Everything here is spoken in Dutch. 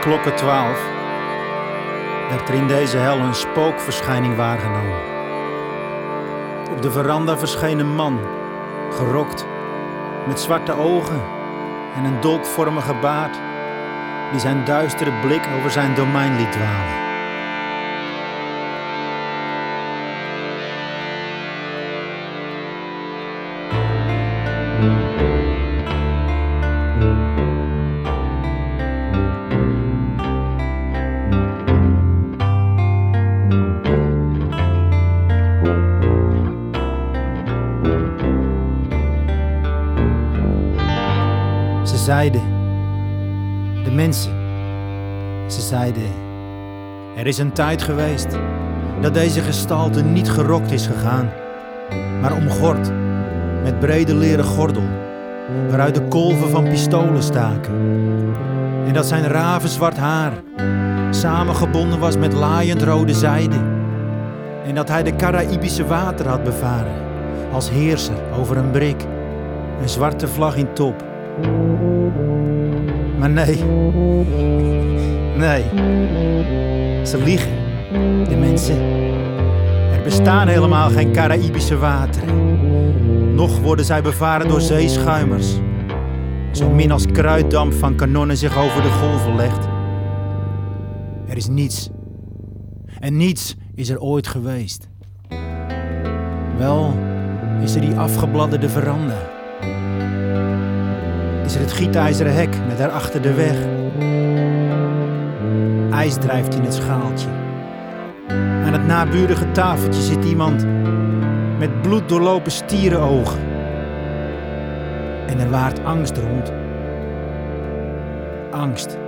klokken twaalf werd er in deze hel een spookverschijning waargenomen. Op de veranda verscheen een man, gerokt, met zwarte ogen en een dolkvormige baard, die zijn duistere blik over zijn domein liet dwalen. Ze zeiden, de mensen, ze zeiden, er is een tijd geweest dat deze gestalte niet gerokt is gegaan, maar omgord met brede leren gordel, waaruit de kolven van pistolen staken. En dat zijn ravenzwart haar samengebonden was met laaiend rode zijde. En dat hij de Caraïbische water had bevaren, als heerser over een brik, een zwarte vlag in top. Maar nee. Nee. Ze liegen, de mensen. Er bestaan helemaal geen Caraïbische wateren. Nog worden zij bevaren door zeeschuimers. Zo min als kruiddamp van kanonnen zich over de golven legt. Er is niets. En niets is er ooit geweest. Wel is er die afgebladderde veranda is er het gietijzeren hek met daarachter de weg. IJs drijft in het schaaltje. Aan het naburige tafeltje zit iemand met bloed doorlopen stierenogen. En er waart angst rond. Angst